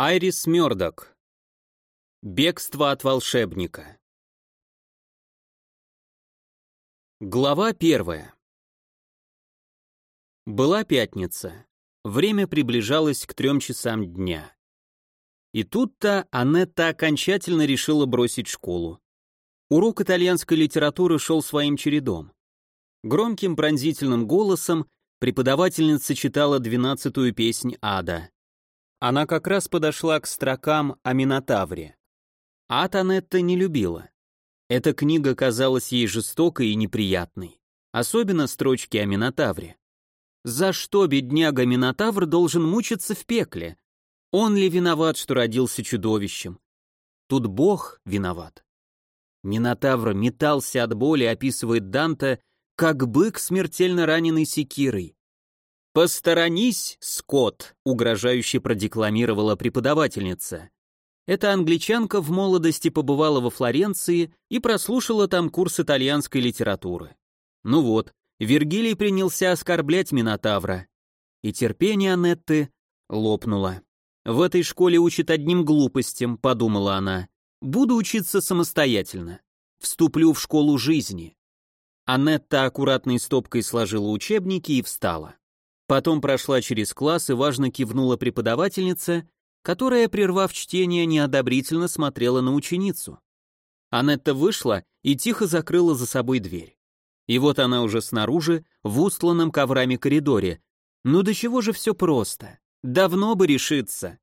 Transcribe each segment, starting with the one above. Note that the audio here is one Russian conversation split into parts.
Айрис Мёрдок. Бегство от волшебника. Глава первая. Была пятница. Время приближалось к трем часам дня. И тут-то Анетта окончательно решила бросить школу. Урок итальянской литературы шел своим чередом. Громким пронзительным голосом преподавательница читала двенадцатую песнь ада. Она как раз подошла к строкам о Минотавре. Ад Анетта не любила. Эта книга казалась ей жестокой и неприятной. Особенно строчки о Минотавре. За что бедняга Минотавр должен мучиться в пекле? Он ли виноват, что родился чудовищем? Тут Бог виноват. Минотавр метался от боли, описывает Данте, как бык, смертельно раненый секирой. «Посторонись, Скотт!» — угрожающе продекламировала преподавательница. Эта англичанка в молодости побывала во Флоренции и прослушала там курс итальянской литературы. Ну вот, Вергилий принялся оскорблять Минотавра. И терпение Анетты лопнуло. «В этой школе учат одним глупостям», — подумала она. «Буду учиться самостоятельно. Вступлю в школу жизни». Анетта аккуратной стопкой сложила учебники и встала. Потом прошла через класс и важно кивнула преподавательнице, которая, прервав чтение, неодобрительно смотрела на ученицу. Анетта вышла и тихо закрыла за собой дверь. И вот она уже снаружи, в устланном коврами коридоре. Ну до чего же все просто? Давно бы решиться.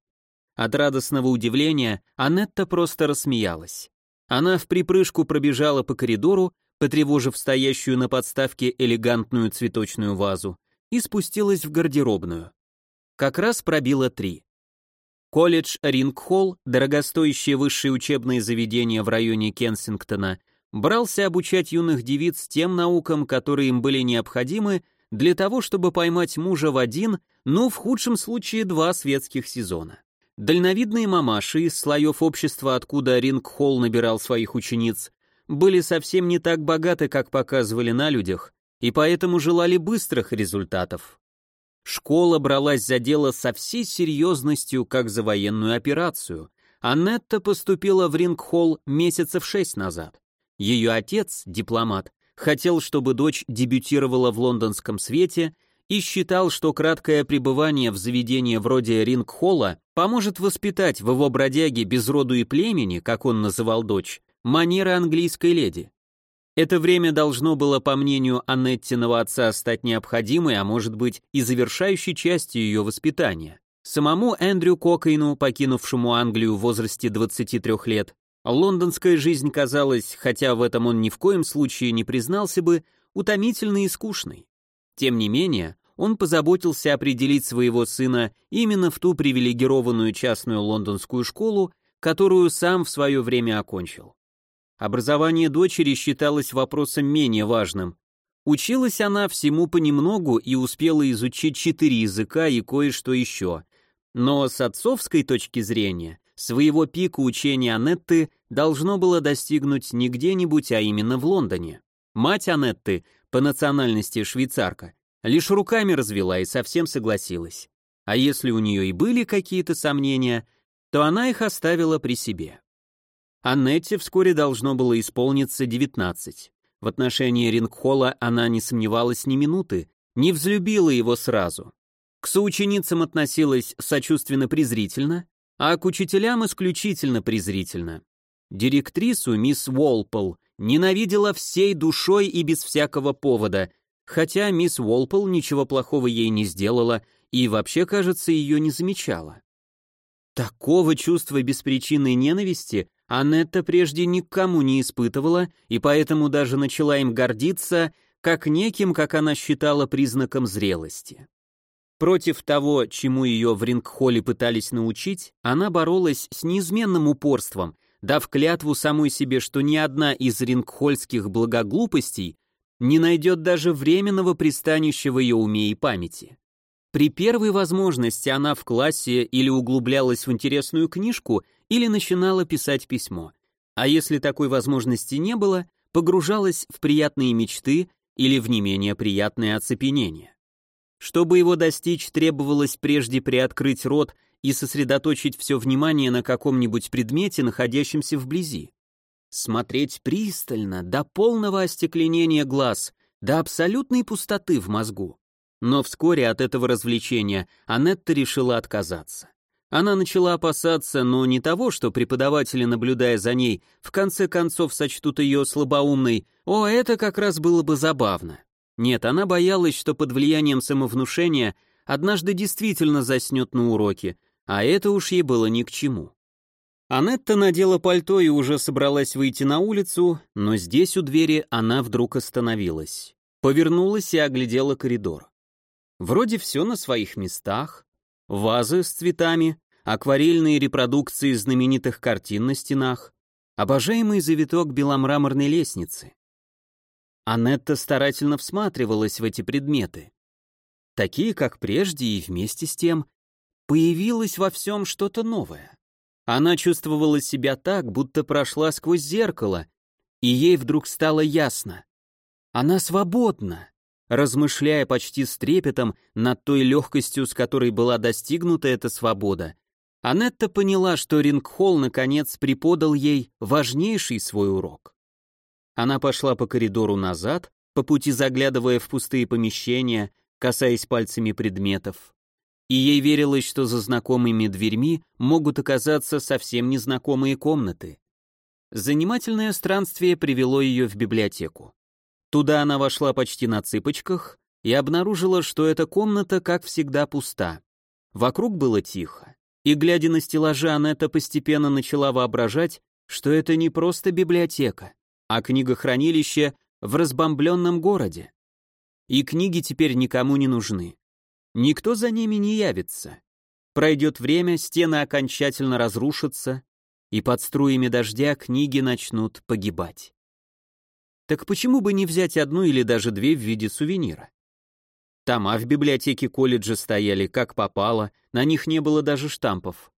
От радостного удивления Анетта просто рассмеялась. Она в припрыжку пробежала по коридору, потревожив стоящую на подставке элегантную цветочную вазу и спустилась в гардеробную. Как раз пробило три. Колледж Рингхолл, дорогостоящее высшее учебное заведение в районе Кенсингтона, брался обучать юных девиц тем наукам, которые им были необходимы для того, чтобы поймать мужа в один, ну, в худшем случае, два светских сезона. Дальновидные мамаши из слоев общества, откуда Рингхолл набирал своих учениц, были совсем не так богаты, как показывали на людях, и поэтому желали быстрых результатов. Школа бралась за дело со всей серьезностью, как за военную операцию. Аннетта поступила в Рингхолл месяцев шесть назад. Ее отец, дипломат, хотел, чтобы дочь дебютировала в лондонском свете и считал, что краткое пребывание в заведении вроде Рингхолла поможет воспитать в его бродяге без роду и племени, как он называл дочь, манеры английской леди. Это время должно было, по мнению Аннеттиного отца, стать необходимой, а может быть и завершающей частью ее воспитания. Самому Эндрю Кокейну, покинувшему Англию в возрасте 23 лет, лондонская жизнь казалась, хотя в этом он ни в коем случае не признался бы, утомительной и скучной. Тем не менее, он позаботился определить своего сына именно в ту привилегированную частную лондонскую школу, которую сам в свое время окончил. Образование дочери считалось вопросом менее важным. Училась она всему понемногу и успела изучить четыре языка и кое-что еще. Но с отцовской точки зрения, своего пика учения Анетты должно было достигнуть не где-нибудь, а именно в Лондоне. Мать Анетты, по национальности швейцарка, лишь руками развела и совсем согласилась. А если у нее и были какие-то сомнения, то она их оставила при себе. Аннетте вскоре должно было исполниться 19. В отношении Рингхолла она не сомневалась ни минуты, не взлюбила его сразу. К соученицам относилась сочувственно-презрительно, а к учителям исключительно презрительно. Директрису, мисс Уолпол, ненавидела всей душой и без всякого повода, хотя мисс Уолпол ничего плохого ей не сделала и вообще, кажется, ее не замечала. Такого чувства беспричинной ненависти Анетта прежде никому не испытывала и поэтому даже начала им гордиться, как неким, как она считала, признаком зрелости. Против того, чему ее в Рингхолле пытались научить, она боролась с неизменным упорством, дав клятву самой себе, что ни одна из рингхольских благоглупостей не найдет даже временного пристанища в ее уме и памяти. При первой возможности она в классе или углублялась в интересную книжку, или начинала писать письмо. А если такой возможности не было, погружалась в приятные мечты или в не менее приятное оцепенение. Чтобы его достичь, требовалось прежде приоткрыть рот и сосредоточить все внимание на каком-нибудь предмете, находящемся вблизи. Смотреть пристально, до полного остекленения глаз, до абсолютной пустоты в мозгу. Но вскоре от этого развлечения Анетта решила отказаться. Она начала опасаться, но не того, что преподаватели, наблюдая за ней, в конце концов сочтут ее слабоумной, о, это как раз было бы забавно. Нет, она боялась, что под влиянием самовнушения однажды действительно заснет на уроке, а это уж ей было ни к чему. Анетта надела пальто и уже собралась выйти на улицу, но здесь у двери она вдруг остановилась. Повернулась и оглядела коридор. Вроде все на своих местах. Вазы с цветами, акварельные репродукции знаменитых картин на стенах, обожаемый завиток беломраморной лестницы. Анетта старательно всматривалась в эти предметы. Такие, как прежде, и вместе с тем появилось во всем что-то новое. Она чувствовала себя так, будто прошла сквозь зеркало, и ей вдруг стало ясно. Она свободна. Размышляя почти с трепетом над той легкостью, с которой была достигнута эта свобода, Анетта поняла, что Рингхолл наконец преподал ей важнейший свой урок. Она пошла по коридору назад, по пути заглядывая в пустые помещения, касаясь пальцами предметов. И ей верилось, что за знакомыми дверьми могут оказаться совсем незнакомые комнаты. Занимательное странствие привело ее в библиотеку. Туда она вошла почти на цыпочках и обнаружила, что эта комната, как всегда, пуста. Вокруг было тихо. И, глядя на стеллажи, Анетта постепенно начала воображать, что это не просто библиотека, а книгохранилище в разбомбленном городе. И книги теперь никому не нужны. Никто за ними не явится. Пройдет время, стены окончательно разрушатся, и под струями дождя книги начнут погибать. Так почему бы не взять одну или даже две в виде сувенира? Тома в библиотеке колледжа стояли как попало, на них не было даже штампов.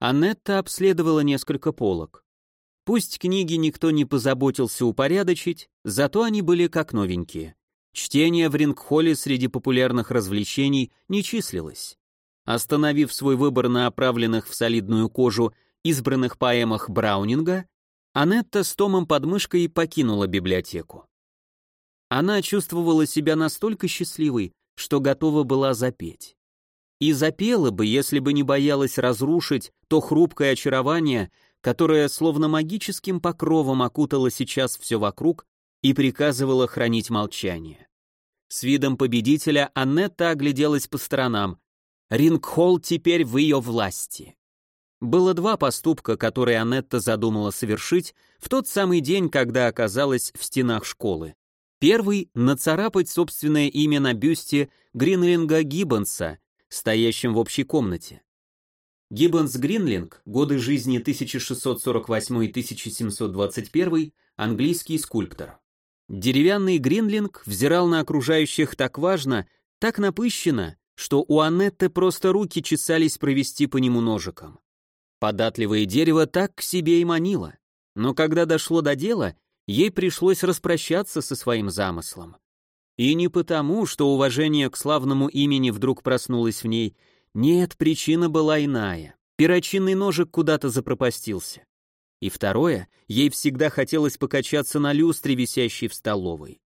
Анетта обследовала несколько полок. Пусть книги никто не позаботился упорядочить, зато они были как новенькие. Чтение в Рингхолле среди популярных развлечений не числилось. Остановив свой выбор на оправленных в солидную кожу избранных поэмах Браунинга, Анетта с Томом под мышкой покинула библиотеку. Она чувствовала себя настолько счастливой, что готова была запеть. И запела бы, если бы не боялась разрушить то хрупкое очарование, которая словно магическим покровом окутала сейчас все вокруг и приказывала хранить молчание. С видом победителя Аннетта огляделась по сторонам. Рингхолл теперь в ее власти. Было два поступка, которые Аннетта задумала совершить в тот самый день, когда оказалась в стенах школы. Первый — нацарапать собственное имя на бюсте Гринлинга Гиббонса, стоящем в общей комнате. Гиббонс Гринлинг, годы жизни 1648-1721, английский скульптор. Деревянный Гринлинг взирал на окружающих так важно, так напыщенно, что у Аннетты просто руки чесались провести по нему ножиком. Податливое дерево так к себе и манило, но когда дошло до дела, ей пришлось распрощаться со своим замыслом. И не потому, что уважение к славному имени вдруг проснулось в ней, нет, причина была иная. Перочинный ножик куда-то запропастился. И второе, ей всегда хотелось покачаться на люстре, висящей в столовой.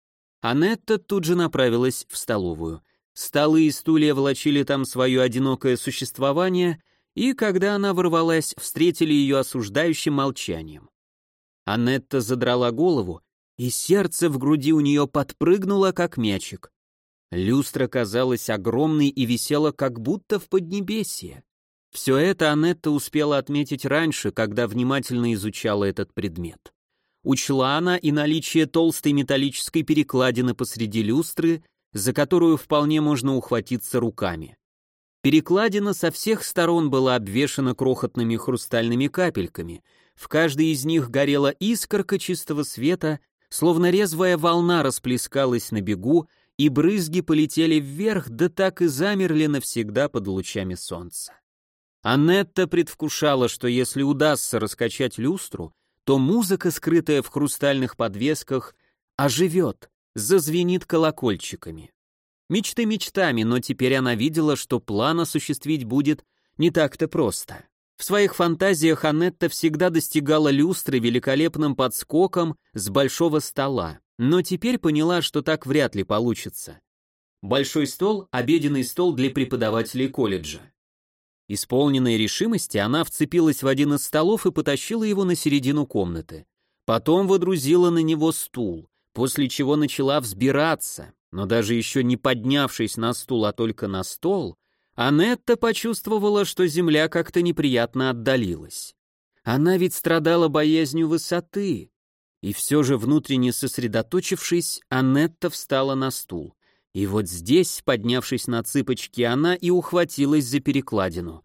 Анетта тут же направилась в столовую. Столы и стулья влачили там свое одинокое существование, и когда она ворвалась, встретили ее осуждающим молчанием. Анетта задрала голову, и сердце в груди у нее подпрыгнуло, как мячик. Люстра казалась огромной и висела как будто в поднебесье. Все это Анетта успела отметить раньше, когда внимательно изучала этот предмет. Учла она и наличие толстой металлической перекладины посреди люстры, за которую вполне можно ухватиться руками. Перекладина со всех сторон была обвешана крохотными хрустальными капельками, в каждой из них горела искорка чистого света, словно резвая волна расплескалась на бегу и брызги полетели вверх, да так и замерли навсегда под лучами солнца. Аннетта предвкушала, что если удастся раскачать люстру, то музыка, скрытая в хрустальных подвесках, оживет, зазвенит колокольчиками. Мечты мечтами, но теперь она видела, что план осуществить будет не так-то просто. В своих фантазиях Анетта всегда достигала люстры великолепным подскоком с большого стола, но теперь поняла, что так вряд ли получится. Большой стол – обеденный стол для преподавателей колледжа. Исполненной решимости, она вцепилась в один из столов и потащила его на середину комнаты. Потом водрузила на него стул, после чего начала взбираться, но даже еще не поднявшись на стул, а только на стол, Анетта почувствовала, что земля как-то неприятно отдалилась. Она ведь страдала боязнью высоты. И все же, внутренне сосредоточившись, Анетта встала на стул. И вот здесь, поднявшись на цыпочки, она и ухватилась за перекладину.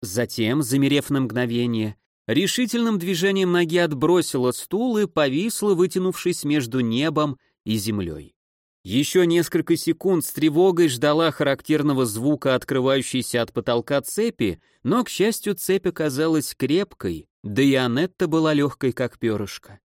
Затем, замерев на мгновение, решительным движением ноги отбросила стул и повисла, вытянувшись между небом и землей. Еще несколько секунд с тревогой ждала характерного звука открывающейся от потолка цепи, но, к счастью, цепь оказалась крепкой, да и Анетта была легкой, как перышко.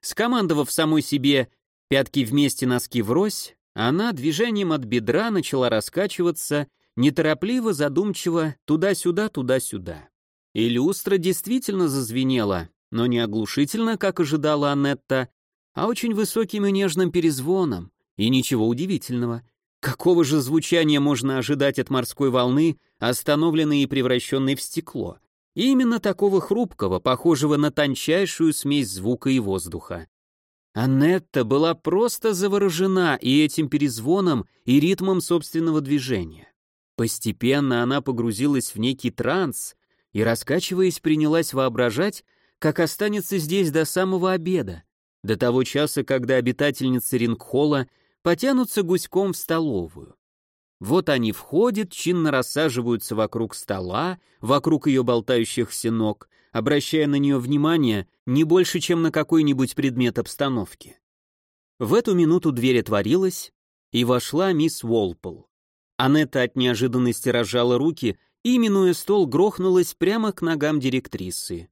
Скомандовав самой себе «пятки вместе, носки врозь», она движением от бедра начала раскачиваться, неторопливо, задумчиво, туда-сюда, туда-сюда. И люстра действительно зазвенела, но не оглушительно, как ожидала Анетта, а очень высоким и нежным перезвоном, и ничего удивительного. Какого же звучания можно ожидать от морской волны, остановленной и превращенной в стекло? И именно такого хрупкого, похожего на тончайшую смесь звука и воздуха. Анетта была просто заворожена и этим перезвоном, и ритмом собственного движения. Постепенно она погрузилась в некий транс и, раскачиваясь, принялась воображать, как останется здесь до самого обеда, до того часа, когда обитательницы Рингхолла потянутся гуськом в столовую. Вот они входят, чинно рассаживаются вокруг стола, вокруг ее болтающихся ног, обращая на нее внимание не больше, чем на какой-нибудь предмет обстановки. В эту минуту дверь отворилась, и вошла мисс Уолпол. Анетта от неожиданности разжала руки и, минуя стол, грохнулась прямо к ногам директрисы.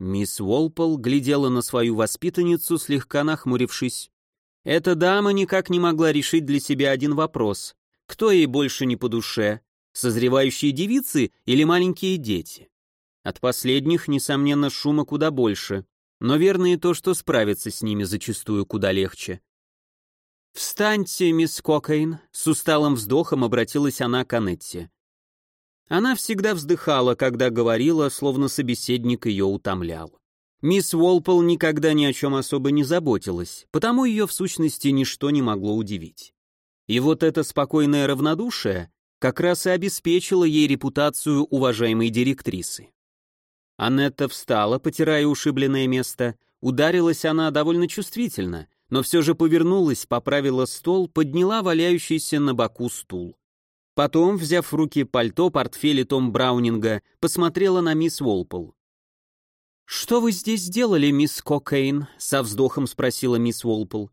Мисс Уолпол глядела на свою воспитанницу, слегка нахмурившись. Эта дама никак не могла решить для себя один вопрос. Кто ей больше не по душе? Созревающие девицы или маленькие дети? От последних, несомненно, шума куда больше, но верно и то, что справиться с ними зачастую куда легче. «Встаньте, мисс Кокейн», — с усталым вздохом обратилась она к Анетте. Она всегда вздыхала, когда говорила, словно собеседник ее утомлял. Мисс Уолпол никогда ни о чем особо не заботилась, потому ее в сущности ничто не могло удивить. И вот это спокойное равнодушие как раз и обеспечило ей репутацию уважаемой директрисы. Анетта встала, потирая ушибленное место, ударилась она довольно чувствительно, но все же повернулась, поправила стол, подняла валяющийся на боку стул. Потом, взяв в руки пальто, портфель и том Браунинга, посмотрела на мисс Уолпол. «Что вы здесь делали, мисс Кокейн?» — со вздохом спросила мисс Уолпол.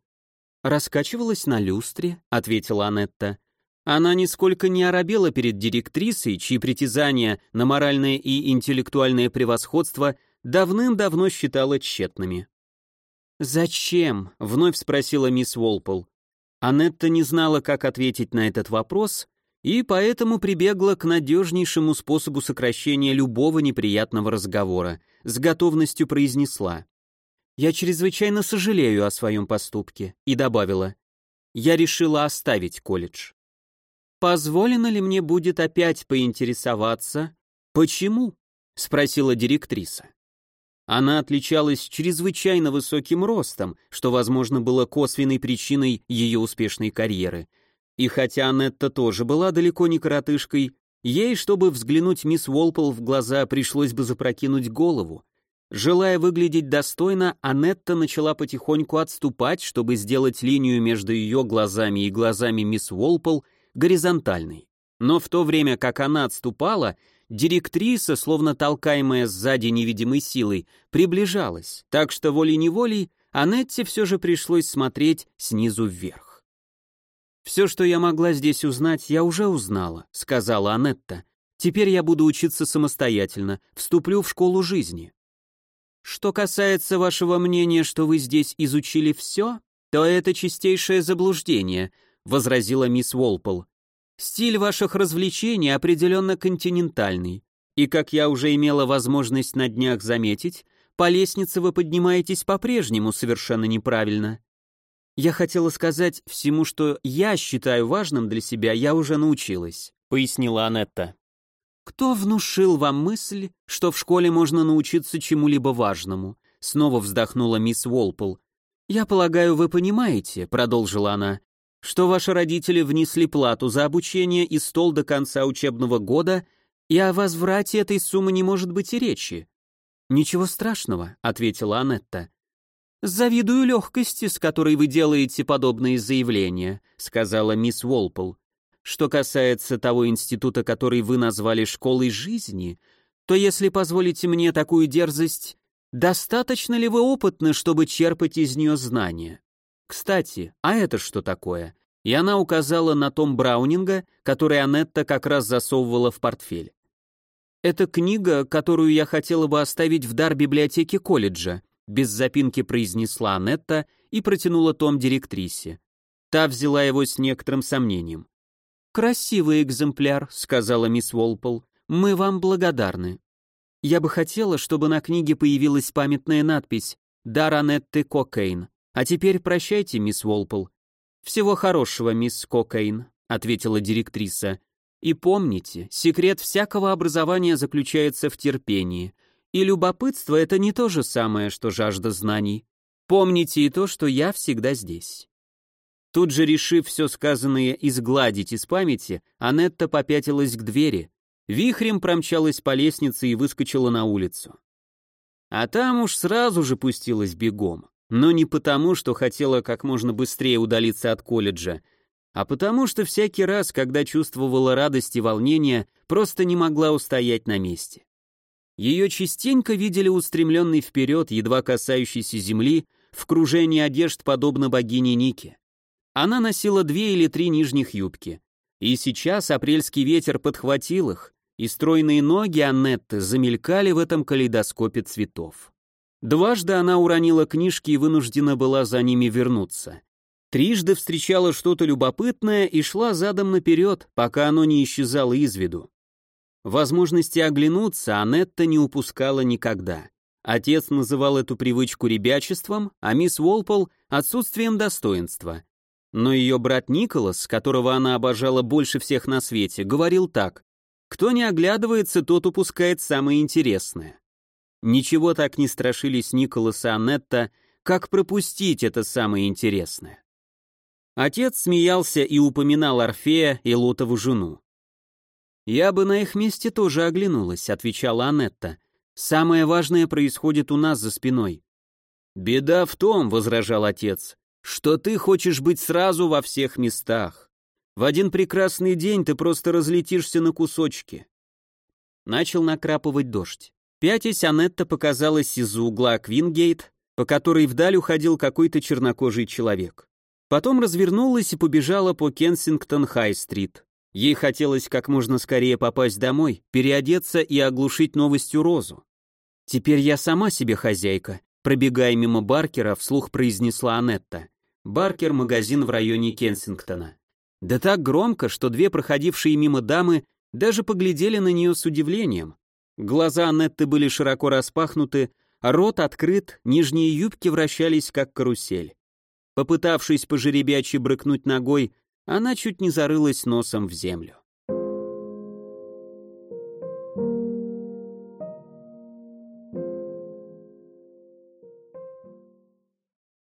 «Раскачивалась на люстре», — ответила Анетта. Она нисколько не оробела перед директрисой, чьи притязания на моральное и интеллектуальное превосходство давным-давно считала тщетными. «Зачем?» — вновь спросила мисс Уолпол. Анетта не знала, как ответить на этот вопрос, и поэтому прибегла к надежнейшему способу сокращения любого неприятного разговора, с готовностью произнесла. «Я чрезвычайно сожалею о своем поступке», и добавила. «Я решила оставить колледж». «Позволено ли мне будет опять поинтересоваться, почему?» — спросила директриса. Она отличалась чрезвычайно высоким ростом, что, возможно, было косвенной причиной ее успешной карьеры — и хотя Анетта тоже была далеко не коротышкой, ей, чтобы взглянуть мисс Волпол в глаза, пришлось бы запрокинуть голову. Желая выглядеть достойно, Анетта начала потихоньку отступать, чтобы сделать линию между ее глазами и глазами мисс Волпол горизонтальной. Но в то время, как она отступала, директриса, словно толкаемая сзади невидимой силой, приближалась, так что волей-неволей Анетте все же пришлось смотреть снизу вверх. «Все, что я могла здесь узнать, я уже узнала», — сказала Анетта. «Теперь я буду учиться самостоятельно, вступлю в школу жизни». «Что касается вашего мнения, что вы здесь изучили все, то это чистейшее заблуждение», — возразила мисс Волпол. Стиль ваших развлечений определенно континентальный. И, как я уже имела возможность на днях заметить, по лестнице вы поднимаетесь по-прежнему совершенно неправильно. Я хотела сказать, всему, что я считаю важным для себя, я уже научилась, пояснила Анетта. Кто внушил вам мысль, что в школе можно научиться чему-либо важному? Снова вздохнула мисс Волпол. Я полагаю, вы понимаете, продолжила она, что ваши родители внесли плату за обучение и стол до конца учебного года, и о возврате этой суммы не может быть и речи. «Ничего страшного», — ответила Анетта. «Завидую легкости, с которой вы делаете подобные заявления», — сказала мисс Волпол. «Что касается того института, который вы назвали школой жизни, то, если позволите мне такую дерзость, достаточно ли вы опытны, чтобы черпать из нее знания? Кстати, а это что такое?» И она указала на том Браунинга, который Анетта как раз засовывала в портфель. «Это книга, которую я хотела бы оставить в дар библиотеке колледжа», без запинки произнесла Анетта и протянула том директрисе. Та взяла его с некоторым сомнением. «Красивый экземпляр», — сказала мисс Волпол. «Мы вам благодарны. Я бы хотела, чтобы на книге появилась памятная надпись «Дар Анетты Кокейн». А теперь прощайте, мисс Волпол». «Всего хорошего, мисс Кокейн», — ответила директриса. И помните, секрет всякого образования заключается в терпении. И любопытство — это не то же самое, что жажда знаний. Помните и то, что я всегда здесь. Тут же, решив все сказанное изгладить из памяти, Анетта попятилась к двери, вихрем промчалась по лестнице и выскочила на улицу. А там уж сразу же пустилась бегом. Но не потому, что хотела как можно быстрее удалиться от колледжа, а потому что всякий раз, когда чувствовала радость и волнение, просто не могла устоять на месте. Ее частенько видели устремленной вперед, едва касающейся земли, в кружении одежд, подобно богине Нике. Она носила две или три нижних юбки. И сейчас апрельский ветер подхватил их, и стройные ноги Аннетты замелькали в этом калейдоскопе цветов. Дважды она уронила книжки и вынуждена была за ними вернуться. Трижды встречала что-то любопытное и шла задом наперед, пока оно не исчезало из виду. Возможности оглянуться Анетта не упускала никогда. Отец называл эту привычку ребячеством, а мисс Волпол — отсутствием достоинства. Но ее брат Николас, которого она обожала больше всех на свете, говорил так «Кто не оглядывается, тот упускает самое интересное». Ничего так не страшились Николас и Анетта, как пропустить это самое интересное. Отец смеялся и упоминал Орфея и Лотову жену. «Я бы на их месте тоже оглянулась», — отвечала Анетта. «Самое важное происходит у нас за спиной». «Беда в том», — возражал отец, — «что ты хочешь быть сразу во всех местах. В один прекрасный день ты просто разлетишься на кусочки». Начал накрапывать дождь. Пятясь, Анетта показалась из-за угла Квингейт, по которой вдаль уходил какой-то чернокожий человек. Потом развернулась и побежала по Кенсингтон-Хай-стрит. Ей хотелось как можно скорее попасть домой, переодеться и оглушить новостью Розу. «Теперь я сама себе хозяйка», пробегая мимо Баркера, вслух произнесла Анетта. Баркер — магазин в районе Кенсингтона. Да так громко, что две проходившие мимо дамы даже поглядели на нее с удивлением. Глаза Анетты были широко распахнуты, рот открыт, нижние юбки вращались как карусель. Попытавшись пожеребячи брыкнуть ногой, она чуть не зарылась носом в землю.